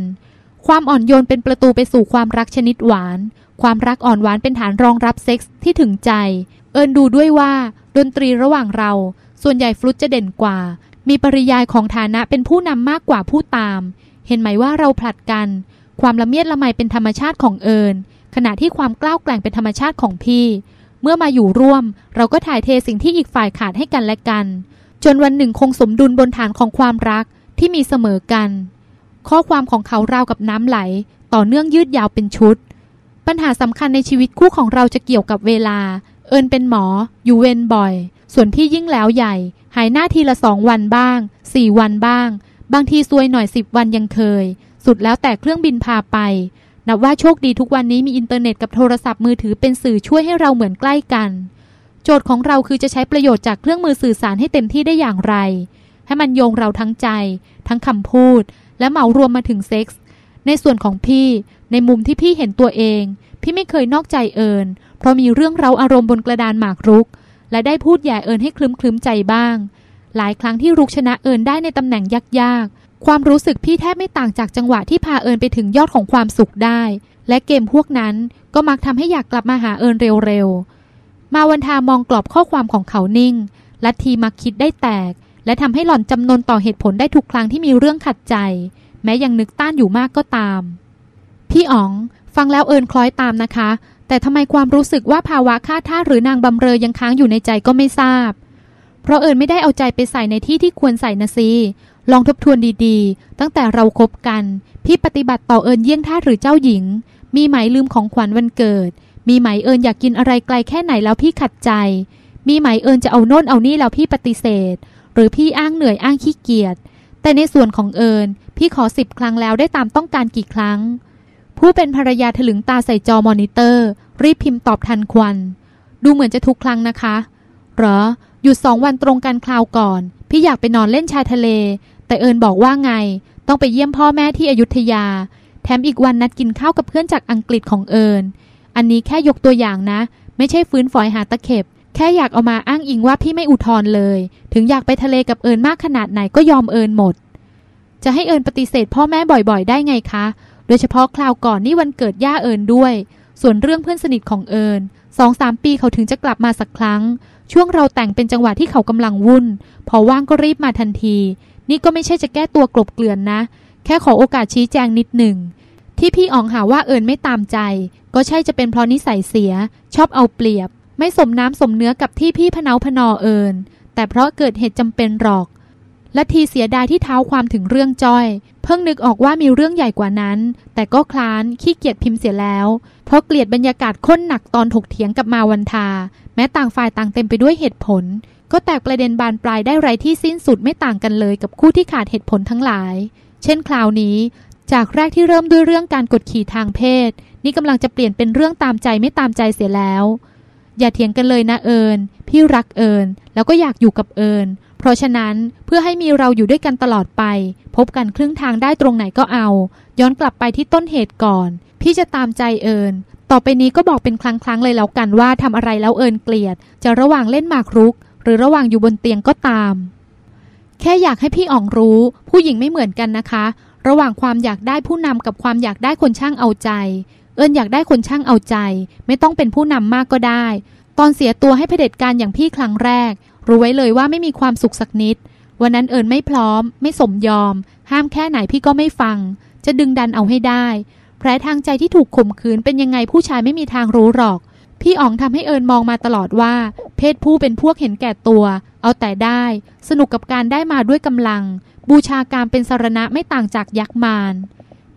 ความอ่อนโยนเป็นประตูไปสู่ความรักชนิดหวาน ความรักอ่อนหวานเป็นฐานรองรับเซ็กส์ที่ถึงใจ อินดูด้วยว่า ดนตรีระหว่างเรา ส่วนใหญ่ฟลุตจะเด่นกว่า มีปริยายของฐานะเป็นผู้นำมากกว่าผู้ตาม เห็นไหมว่าเราผลัดกัน ความละเมียดละไมเป็นธรรมชาติของเอิญขณะที่ความกล้าวแกล่งเป็นธรรมชาติของพี่ เมื่อมาอยู่ร่วม เราก็ถ่ายเทสิ่งที่อีกฝ่ายขาดให้กันและกัน จนวันหนึ่งคงสมดุลบนฐานของความรักที่มีเสมอกัน ข้อความของเขาราวกับน้ำไหล ต่อเนื่องยืดยาวเป็นชุด ปัญหาสำคัญในชีวิตคู่ของเราจะเกี่ยวกับเวลา เอิญเป็นหมอ อยู่เวรบ่อย ส่วนพี่ยิ่งแล้วใหญ่ หายหน้าทีละสองวันบ้างสี่วันบ้าง บางทีซวยหน่อยสิบวันยังเคย สุดแล้วแต่เครื่องบินพาไป นับว่าโชคดีทุกวันนี้มีอินเทอร์เน็ตกับโทรศัพท์มือถือเป็นสื่อช่วยให้เราเหมือนใกล้กัน โจทย์ของเราคือจะใช้ประโยชน์จากเครื่องมือสื่อสารให้เต็มที่ได้อย่างไร ให้มันโยงเราทั้งใจ ทั้งคำพูด และเหมารวมมาถึงเซ็กส์ในส่วนของพี่ ในมุมที่พี่เห็นตัวเอง พี่ไม่เคยนอกใจเอิญ เพราะมีเรื่องเราอารมณ์บนกระดานหมากรุก และได้พูดแย่เอิญให้คลึ้มคลึ้มใจบ้าง หลายครั้งที่รุกชนะเอิญได้ในตำแหน่งยากๆ ความรู้สึกพี่แทบไม่ต่างจากจังหวะที่พาเอิญไปถึงยอดของความสุขได้ และเกมพวกนั้นก็มักทำให้อยากกลับมาหาเอิญเร็วๆ มาวันทามองกรอบข้อความของเขานิ่ง ลัทธิมักคิดได้แตก และทำให้หล่อนจำนนต่อเหตุผลได้ทุกครั้งที่มีเรื่องขัดใจ แม้ยังนึกต้านอยู่มากก็ตาม พี่อ๋องฟังแล้วเอิญคล้อยตามนะคะ แต่ทำไมความรู้สึกว่าภาวะค่าท่าหรือนางบำเรอยังค้างอยู่ในใจก็ไม่ทราบ เพราะเอิญไม่ได้เอาใจไปใส่ในที่ที่ควรใส่นะซีลองทบทวนดีๆ ตั้งแต่เราครบกัน พี่ปฏิบัติต่อเอิญเยี่ยงท่าหรือเจ้าหญิง มีไหมลืมของขวัญวันเกิด มีไหมเอิญอยากกินอะไรไกลแค่ไหนแล้วพี่ขัดใจ มีไหมเอิญจะเอาโน่นเอานี่แล้วพี่ปฏิเสธ หรือพี่อ้างเหนื่อยอ้างขี้เกียจแต่ในส่วนของเอิญพี่ขอสิบครั้งแล้วได้ตามต้องการกี่ครั้ง ผู้เป็นภรรยาถลึงตาใส่จอมอนิเตอร์ รีบพิมพ์ตอบทันควัน ดูเหมือนจะทุกครั้งนะคะ เหรอ หยุดสองวันตรงกันคราวก่อน พี่อยากไปนอนเล่นชายทะเล แต่เอิญบอกว่าไง ต้องไปเยี่ยมพ่อแม่ที่อยุธยา แถมอีกวันนัดกินข้าวกับเพื่อนจากอังกฤษของเอิญอันนี้แค่ยกตัวอย่างนะ ไม่ใช่ฟื้นฝอยหาตะเข็บ แค่อยากเอามาอ้างอิงว่าพี่ไม่อุทธรเลย ถึงอยากไปทะเลกับเอิญมากขนาดไหนก็ยอมเอิญหมด จะให้เอิญปฏิเสธพ่อแม่บ่อยๆ ได้ไงคะ โดยเฉพาะคราวก่อนนี่วันเกิดย่าเอิญด้วย ส่วนเรื่องเพื่อนสนิทของเอิญสองสามปีเขาถึงจะกลับมาสักครั้ง ช่วงเราแต่งเป็นจังหวะที่เขากำลังวุ่น พอว่างก็รีบมาทันที นี่ก็ไม่ใช่จะแก้ตัวกลบเกลื่อนนะ แค่ขอโอกาสชี้แจงนิดหนึ่งที่พี่อ๋องหาว่าเอิญไม่ตามใจ ก็ใช่จะเป็นเพราะนิสัยเสีย ชอบเอาเปรียบ ไม่สมน้ำสมเนื้อกับที่พี่พเนาพนอเอิญแต่เพราะเกิดเหตุจำเป็นหรอก และทีเสียดายที่เท้าความถึงเรื่องจ้อย เพิ่งนึกออกว่ามีเรื่องใหญ่กว่านั้น แต่ก็คลานขี้เกียจพิมพ์เสียแล้ว เพราะเกลียดบรรยากาศข้นหนักตอนถกเถียงกับมาวันทา แม้ต่างฝ่ายต่างเต็มไปด้วยเหตุผล ก็แตกประเด็นบานปลายได้ไรที่สิ้นสุดไม่ต่างกันเลยกับคู่ที่ขาดเหตุผลทั้งหลาย เช่นคราวนี้ จากแรกที่เริ่มด้วยเรื่องการกดขี่ทางเพศ นี่กำลังจะเปลี่ยนเป็นเรื่องตามใจไม่ตามใจเสียแล้ว อย่าเถียงกันเลยนะเอิญพี่รักเอิญแล้วก็อยากอยู่กับเอิญ เพราะฉะนั้นเพื่อให้มีเราอยู่ด้วยกันตลอดไป พบกันครึ่งทางได้ตรงไหนก็เอา ย้อนกลับไปที่ต้นเหตุก่อน พี่จะตามใจเอิญต่อไปนี้ก็บอกเป็นครั้งๆเลยแล้วกันว่าทำอะไรแล้วเอิญเกลียด จะระหว่างเล่นหมากรุก หรือระหว่างอยู่บนเตียงก็ตาม แค่อยากให้พี่อ่องรู้ ผู้หญิงไม่เหมือนกันนะคะ ระหว่างความอยากได้ผู้นำกับความอยากได้คนช่างเอาใจ เอิญอยากได้คนช่างเอาใจ ไม่ต้องเป็นผู้นำมากก็ได้ ตอนเสียตัวให้เผด็จการอย่างพี่ครั้งแรก รู้ไว้เลยว่าไม่มีความสุขสักนิด วันนั้นเอิญไม่พร้อม ไม่สมยอม ห้ามแค่ไหนพี่ก็ไม่ฟัง จะดึงดันเอาให้ได้แผลทางใจที่ถูกข่มขืนเป็นยังไงผู้ชายไม่มีทางรู้หรอก พี่อ๋องทำให้เอิญมองมาตลอดว่า เพศผู้เป็นพวกเห็นแก่ตัว เอาแต่ได้ สนุกกับการได้มาด้วยกำลัง บูชาการเป็นสารณะไม่ต่างจากยักษ์มาร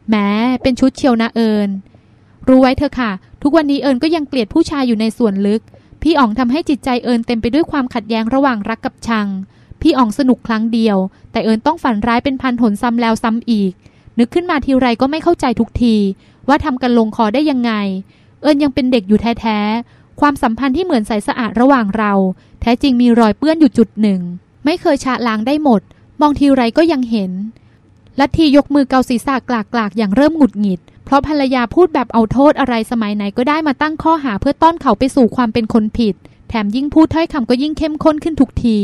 แม้เป็นชุดเชียวนะเอิญรู้ไว้เถอะค่ะ ทุกวันนี้เอิญก็ยังเกลียดผู้ชายอยู่ในส่วนลึก พี่อ๋องทำให้จิตใจเอิญเต็มไปด้วยความขัดแย้งระหว่างรักกับชัง พี่อ๋องสนุกครั้งเดียว แต่เอิญต้องฝันร้ายเป็นพันหนซ้ำแล้วซ้ำอีก นึกขึ้นมาทีไรก็ไม่เข้าใจทุกที ว่าทำกันลงคอได้ยังไง เอิญยังเป็นเด็กอยู่แท้ๆ ความสัมพันธ์ที่เหมือนใสสะอาดระหว่างเรา แท้จริงมีรอยเปื้อนอยู่จุดหนึ่ง ไม่เคยชะล้างได้หมด มองทีไรก็ยังเห็นลัทธิยกมือเกาศีรษะกลากๆ อย่างเริ่มหงุดหงิด เพราะภรรยาพูดแบบเอาโทษอะไรสมัยไหนก็ได้มาตั้งข้อหาเพื่อต้อนเขาไปสู่ความเป็นคนผิด แถมยิ่งพูดถ้อยคำก็ยิ่งเข้มข้นขึ้นทุกที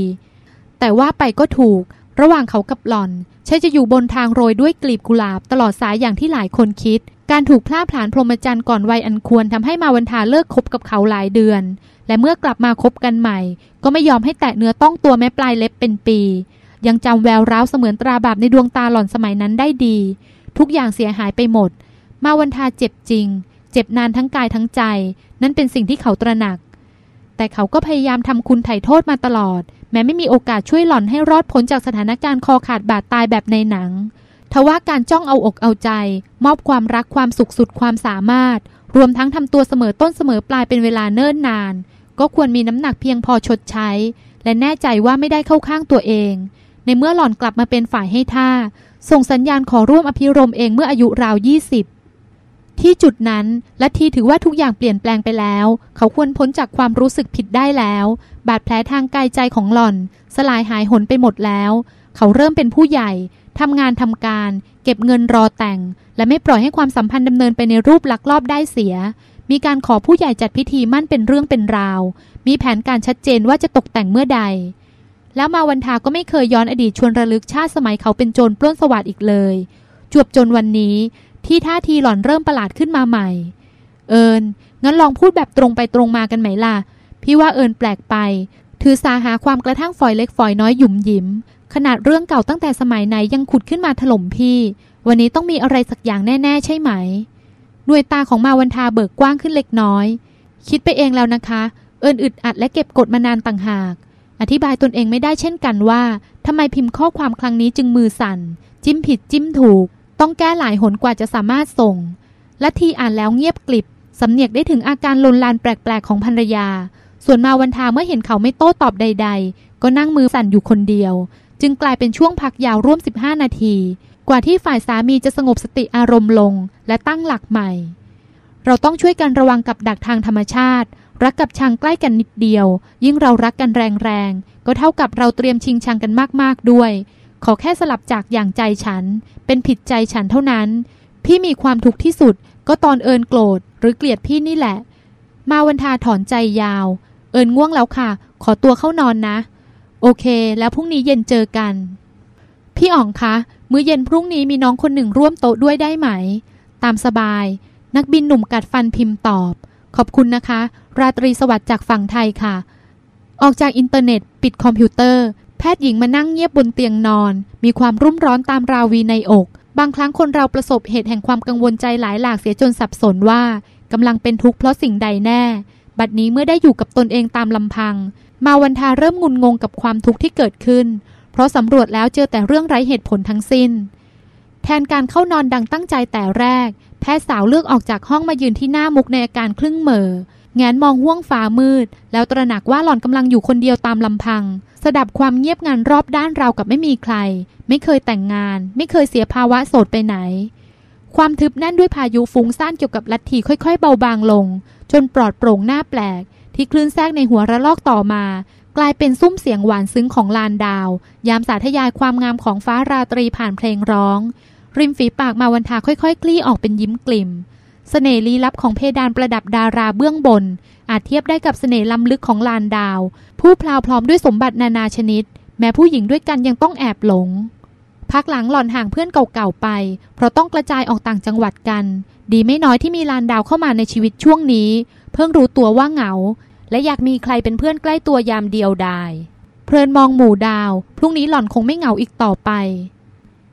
แต่ว่าไปก็ถูก ระหว่างเขากับหล่อนใช่จะอยู่บนทางโรยด้วยกลีบกุหลาบตลอดสายอย่างที่หลายคนคิด การถูกพลาดผลานพรหมจรรย์ก่อนวัยอันควรทำให้มาวันทาเลิกคบกับเขาหลายเดือน และเมื่อกลับมาคบกันใหม่ ก็ไม่ยอมให้แตะเนื้อต้องตัวแม้ปลายเล็บเป็นปี ยังจำแววร้าวเสมือนตราบาปในดวงตาหล่อนสมัยนั้นได้ดี ทุกอย่างเสียหายไปหมด มาวันทาเจ็บจริง เจ็บนานทั้งกายทั้งใจ นั่นเป็นสิ่งที่เขาตระหนัก แต่เขาก็พยายามทำคุณไถ่โทษมาตลอด แม้ไม่มีโอกาสช่วยหล่อนให้รอดพ้นจากสถานการณ์คอขาดบาดตายแบบในหนังทว่าการจ้องเอาอกเอาใจ มอบความรักความสุขสุดความสามารถ รวมทั้งทำตัวเสมอต้นเสมอปลายเป็นเวลาเนิ่นนาน ก็ควรมีน้ำหนักเพียงพอชดใช้ และแน่ใจว่าไม่ได้เข้าข้างตัวเอง ในเมื่อหล่อนกลับมาเป็นฝ่ายให้ท่า ส่งสัญญาณขอร่วมอภิรมเองเมื่ออายุราวยี่สิบ ที่จุดนั้นลัทธิถือว่าทุกอย่างเปลี่ยนแปลงไปแล้ว เขาควรพ้นจากความรู้สึกผิดได้แล้ว บาดแผลทางกายใจของหล่อน สลายหายหนไปหมดแล้ว เขาเริ่มเป็นผู้ใหญ่ทำงานทำการ เก็บเงินรอแต่ง และไม่ปล่อยให้ความสัมพันธ์ดำเนินไปในรูปลักลอบได้เสีย มีการขอผู้ใหญ่จัดพิธีมั่นเป็นเรื่องเป็นราว มีแผนการชัดเจนว่าจะตกแต่งเมื่อใด แล้วมาวันทาก็ไม่เคยย้อนอดีตชวนระลึกชาติสมัยเขาเป็นโจรปล้นสวัสดอีกเลย จวบจนวันนี้ ที่ท่าทีหล่อนเริ่มประหลาดขึ้นมาใหม่ เอิญงั้นลองพูดแบบตรงไปตรงมากันไหมล่ะ พี่ว่าเอิญแปลกไป ถือสาหาความกระทั่งฝอยเล็กฝอยน้อยหยุ่มหยิม ขนาดเรื่องเก่าตั้งแต่สมัยไหนยังขุดขึ้นมาถล่มพี่ วันนี้ต้องมีอะไรสักอย่างแน่ ๆ ใช่ไหมดวงตาของมาวันทาเบิกกว้างขึ้นเล็กน้อย คิดไปเองแล้วนะคะ เอินอึดอัดและเก็บกดมานานต่างหาก อธิบายตนเองไม่ได้เช่นกันว่าทำไมพิมพ์ข้อความครั้งนี้จึงมือสั่น จิ้มผิดจิ้มถูก ต้องแก้หลายหนกว่าจะสามารถส่ง และทีอ่านแล้วเงียบกลิบสำเนียกได้ถึงอาการลนลานแปลกๆของภรรยา ส่วนมาวันทาเมื่อเห็นเขาไม่โต้ตอบใด ๆ ก็นั่งมือสั่นอยู่คนเดียว จึงกลายเป็นช่วงพักยาวร่วม 15 นาที กว่าที่ฝ่ายสามีจะสงบสติอารมณ์ลง และตั้งหลักใหม่ เราต้องช่วยกันระวังกับดักทางธรรมชาติ รักกับชังใกล้กันนิดเดียว ยิ่งเรารักกันแรงๆก็เท่ากับเราเตรียมชิงชังกันมากๆด้วย ขอแค่สลับจากอย่างใจฉัน เป็นผิดใจฉันเท่านั้น พี่มีความทุกข์ที่สุด ก็ตอนเอิญโกรธ หรือเกลียดพี่นี่แหละ มาวันทาถอนใจยาว เอิญง่วงแล้วค่ะ ขอตัวเข้านอนนะ โอเค แล้วพรุ่งนี้เย็นเจอกัน พี่อ๋องคะ มื้อเย็นพรุ่งนี้มีน้องคนหนึ่งร่วมโต๊ะด้วยได้ไหม ตามสบาย นักบินหนุ่มกัดฟันพิมพ์ตอบ ขอบคุณนะคะ ราตรีสวัสดิ์จากฝั่งไทยค่ะ ออกจากอินเทอร์เน็ต ปิดคอมพิวเตอร์ แพทย์หญิงมานั่งเงียบบนเตียงนอน มีความรุ่มร้อนตามราวีในอก บางครั้งคนเราประสบเหตุแห่งความกังวลใจหลายหลากเสียจนสับสนว่ากำลังเป็นทุกข์เพราะสิ่งใดแน่ บัดนี้เมื่อได้อยู่กับตนเองตามลำพัง มาวันทาเริ่มงุนงงกับความทุกข์ที่เกิดขึ้น เพราะสำรวจแล้วเจอแต่เรื่องไร้เหตุผลทั้งสิ้น แทนการเข้านอนดังตั้งใจแต่แรก แพทย์สาวเลือกออกจากห้องมายืนที่หน้ามุกในอาการครึ่งเหม่อ แงนมองห้วงฟ้ามืด แล้วตระหนักว่าหล่อนกำลังอยู่คนเดียวตามลำพัง สดับความเงียบงันรอบด้านราวกับไม่มีใคร ไม่เคยแต่งงาน ไม่เคยเสียภาวะโสดไปไหน ความทึบแน่นด้วยพายุฟุ้งซ่านเกี่ยวกับลัทธิค่อยๆ เบาบางลง จนปลอดโปร่งหน้าแปลก ที่คลื่นแทรกในหัวระลอกต่อมา กลายเป็นซุ้มเสียงหวานซึ้งของลานดาว ยามสาธยายความงามของฟ้าราตรีผ่านเพลงร้อง ริมฝีปากมาวันทาค่อยๆ คลี่ออกเป็นยิ้มกลิ่ม สน่ห์ลี้ลับของเพดานประดับดาราเบื้องบน อาจเทียบได้กับเสน่ห์ล้ำลึกของลานดาว ผู้พลาวพร้อมด้วยสมบัตินานาชนิด แม้ผู้หญิงด้วยกันยังต้องแอบหลง พักหลังหล่อนห่างเพื่อนเก่าๆไป เพราะต้องกระจายออกต่างจังหวัดกัน ดีไม่น้อยที่มีลานดาวเข้ามาในชีวิตช่วงนี้ เพิ่งรู้ตัวว่าเหงา และอยากมีใครเป็นเพื่อนใกล้ตัวยามเดียวดายเพลินมองหมู่ดาว พรุ่งนี้หล่อนคงไม่เหงาอีกต่อไป